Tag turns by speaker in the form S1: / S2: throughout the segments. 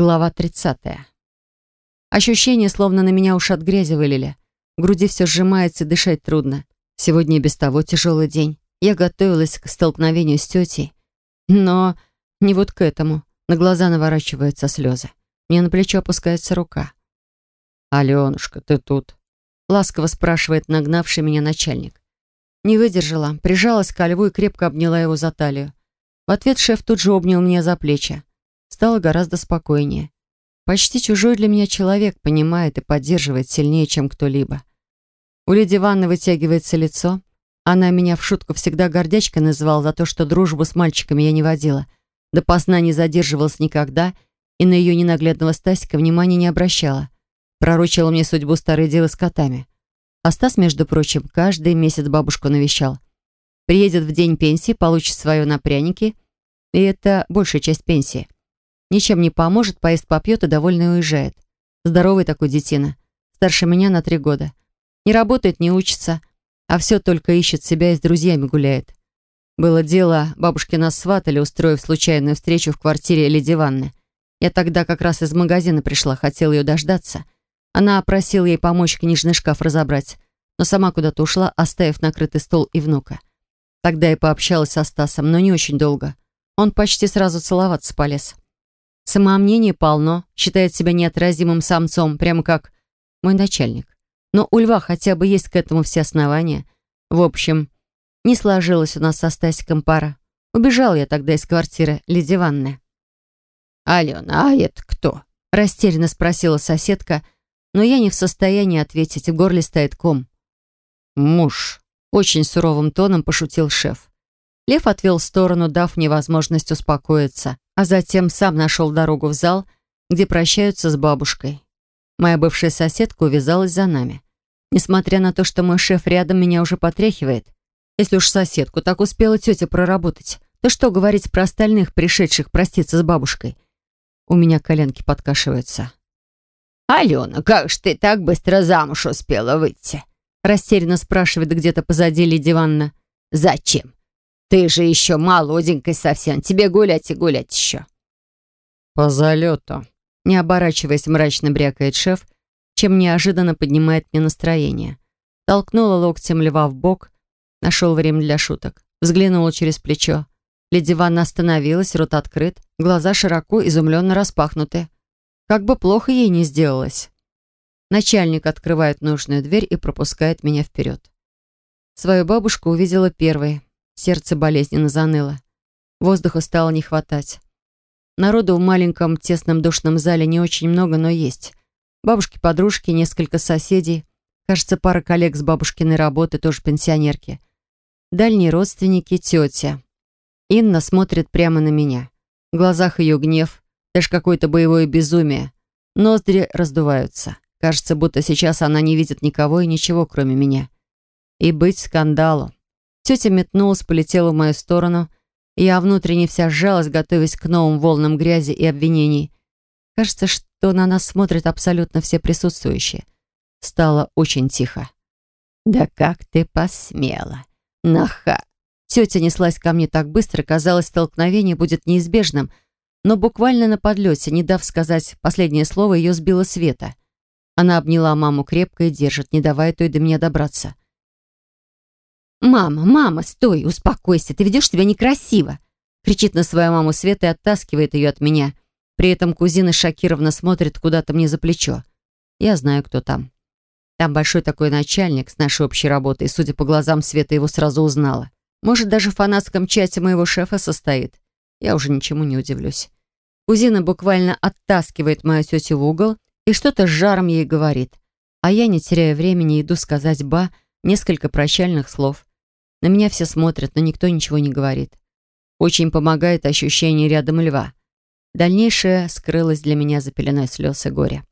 S1: Глава 30. Ощущение, словно на меня уж от грязи вылили. В груди все сжимается, дышать трудно. Сегодня и без того тяжелый день. Я готовилась к столкновению с тетей. Но не вот к этому. На глаза наворачиваются слезы. Мне на плечо опускается рука.
S2: «Аленушка, ты тут?»
S1: Ласково спрашивает нагнавший меня начальник. Не выдержала, прижалась ко льву и крепко обняла его за талию. В ответ шеф тут же обнял меня за плечи. Стало гораздо спокойнее. Почти чужой для меня человек понимает и поддерживает сильнее, чем кто-либо. У Леди Ванны вытягивается лицо. Она меня в шутку всегда гордячкой называла за то, что дружбу с мальчиками я не водила. Допоздна не задерживалась никогда и на ее ненаглядного Стасика внимания не обращала. Пророчила мне судьбу старой девы с котами. А Стас, между прочим, каждый месяц бабушку навещал. Приедет в день пенсии, получит свое на пряники, и это большая часть пенсии. Ничем не поможет, поест попьет и довольно уезжает. Здоровый такой детина. Старше меня на три года. Не работает, не учится, а все только ищет себя и с друзьями гуляет. Было дело, бабушки нас сватали, устроив случайную встречу в квартире Леди Ванны. Я тогда как раз из магазина пришла, хотела ее дождаться. Она просила ей помочь книжный шкаф разобрать, но сама куда-то ушла, оставив накрытый стол и внука. Тогда я пообщалась со Стасом, но не очень долго. Он почти сразу целоваться полез. Самомнение полно, считает себя неотразимым самцом, прямо как мой начальник. Но у льва хотя бы есть к этому все основания. В общем, не сложилось у нас со Стасиком пара. Убежал я тогда из квартиры Леди Ванны.
S2: «Алена, а это кто?»
S1: Растерянно спросила соседка, но я не в состоянии ответить, в горле стоит ком.
S2: «Муж», — очень суровым тоном пошутил шеф.
S1: Лев отвел в сторону, дав мне возможность успокоиться а затем сам нашел дорогу в зал, где прощаются с бабушкой. Моя бывшая соседка увязалась за нами. Несмотря на то, что мой шеф рядом меня уже потряхивает, если уж соседку так успела тетя проработать, то что говорить про остальных, пришедших проститься с бабушкой? У меня коленки подкашиваются.
S2: «Алена, как ж ты так быстро замуж успела выйти?»
S1: Растерянно спрашивает где-то позади Лидия Ивановна.
S2: «Зачем? Ты же еще молоденькой совсем. Тебе гулять и гулять еще.
S1: По залету. Не оборачиваясь, мрачно брякает шеф, чем неожиданно поднимает мне настроение. Толкнула локтем льва в бок, нашел время для шуток. Взглянула через плечо. Леди Ванна остановилась, рот открыт, глаза широко, изумленно распахнуты. Как бы плохо ей не сделалось. Начальник открывает нужную дверь и пропускает меня вперед. Свою бабушку увидела первой, Сердце болезненно заныло. Воздуха стало не хватать. Народу в маленьком тесном душном зале не очень много, но есть. Бабушки-подружки, несколько соседей. Кажется, пара коллег с бабушкиной работы, тоже пенсионерки. Дальние родственники, тетя. Инна смотрит прямо на меня. В глазах ее гнев, даже какое-то боевое безумие. Ноздри раздуваются. Кажется, будто сейчас она не видит никого и ничего, кроме меня. И быть скандалу. Тетя метнулась, полетела в мою сторону. Я внутренне вся сжалась, готовясь к новым волнам грязи и обвинений. Кажется, что на нас смотрят абсолютно все присутствующие. Стало очень тихо.
S2: «Да как ты посмела! Наха!»
S1: Тетя неслась ко мне так быстро, казалось, столкновение будет неизбежным, но буквально на подлете, не дав сказать последнее слово, ее сбила Света. Она обняла маму крепко и держит, не давая той до меня добраться.
S3: «Мама, мама, стой, успокойся, ты ведешь себя некрасиво!» Кричит на свою маму Света и оттаскивает ее от меня. При этом кузина шокированно смотрит куда-то мне за плечо. Я знаю, кто там. Там большой такой начальник с нашей общей работы, и, судя по глазам, Света его сразу узнала. Может, даже в фанатском чате моего шефа состоит. Я уже ничему не удивлюсь. Кузина буквально оттаскивает мою тетю в угол и что-то с жаром ей говорит. А я, не теряя времени, иду сказать «ба» несколько прощальных слов. На меня все смотрят, но никто ничего не говорит. Очень помогает ощущение рядом льва. Дальнейшее скрылось для меня за пеленой слез и горя.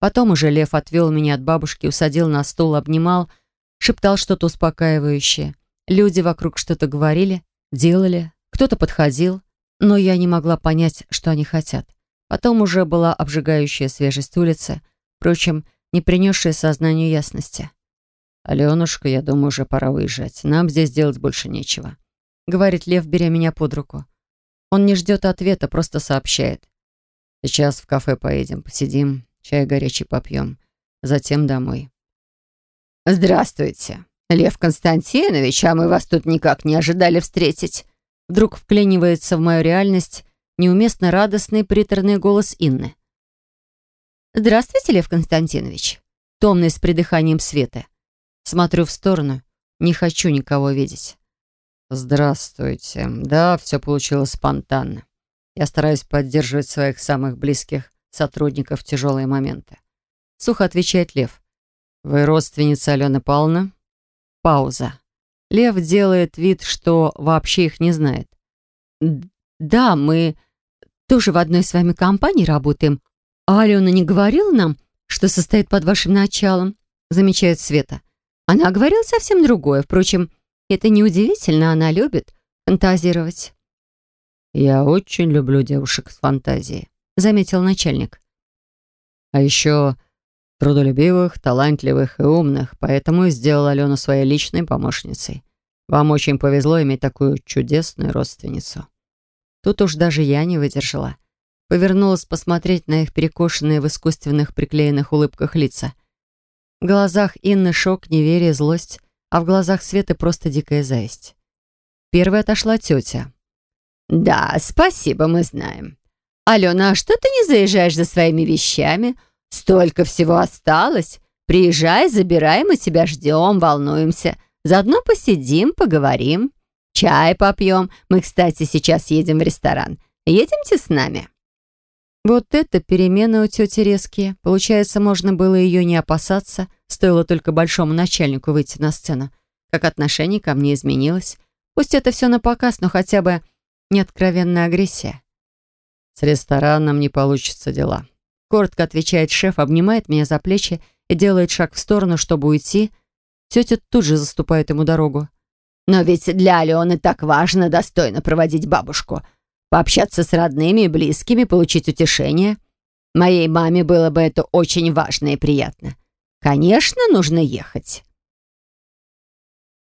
S3: Потом уже лев отвел меня от бабушки, усадил на стул, обнимал, шептал что-то успокаивающее. Люди вокруг что-то говорили, делали, кто-то подходил, но я не могла понять, что они хотят. Потом уже была обжигающая свежесть улицы, впрочем, не принесшая сознанию ясности.
S2: «Аленушка, я думаю, уже пора выезжать. Нам здесь делать больше нечего», —
S1: говорит Лев, беря меня под руку. Он не ждет ответа, просто сообщает. Сейчас в кафе поедем, посидим, чай горячий попьем, затем домой.
S2: «Здравствуйте, Лев Константинович, а мы вас тут никак не ожидали встретить».
S3: Вдруг вклинивается в мою реальность неуместно радостный приторный голос Инны. «Здравствуйте, Лев Константинович!» Томный с придыханием света. Смотрю в сторону. Не хочу никого видеть.
S1: «Здравствуйте. Да, все получилось спонтанно. Я стараюсь поддерживать своих самых близких сотрудников в тяжелые моменты».
S3: Сухо отвечает Лев.
S1: «Вы родственница Алены Павловны?»
S3: Пауза. Лев делает вид, что вообще их не знает. «Да, мы тоже в одной с вами компании работаем. А Алена не говорила нам, что состоит под вашим началом?» замечает Света. Она говорила совсем другое. Впрочем, это неудивительно, она любит фантазировать.
S1: «Я очень люблю девушек с фантазией», —
S3: заметил начальник.
S1: «А еще трудолюбивых, талантливых и умных, поэтому и сделал Алену своей личной помощницей. Вам очень повезло иметь такую чудесную родственницу».
S3: Тут уж даже я не выдержала. Повернулась посмотреть на их перекошенные в искусственных приклеенных улыбках лица. В глазах Инны шок, неверие, злость, а в глазах Светы просто дикая зависть. Первой отошла тетя.
S2: «Да, спасибо, мы знаем. Алена, а что ты не заезжаешь за своими вещами? Столько всего осталось. Приезжай, забирай, мы тебя ждем, волнуемся. Заодно посидим, поговорим». Чай попьем. Мы, кстати, сейчас едем в ресторан. Едемте с нами?»
S3: Вот это перемены у тети резкие. Получается, можно было ее не опасаться, стоило только большому начальнику выйти на сцену. Как отношение ко мне изменилось. Пусть это все на показ, но хотя бы не откровенная агрессия.
S1: «С рестораном не получится дела», —
S3: коротко отвечает шеф, обнимает меня за плечи и делает шаг в сторону, чтобы уйти. Тетя тут же заступает ему дорогу.
S2: Но ведь для Алены так важно достойно проводить бабушку. Пообщаться с родными и близкими, получить утешение. Моей маме было бы это очень важно и приятно. Конечно, нужно ехать.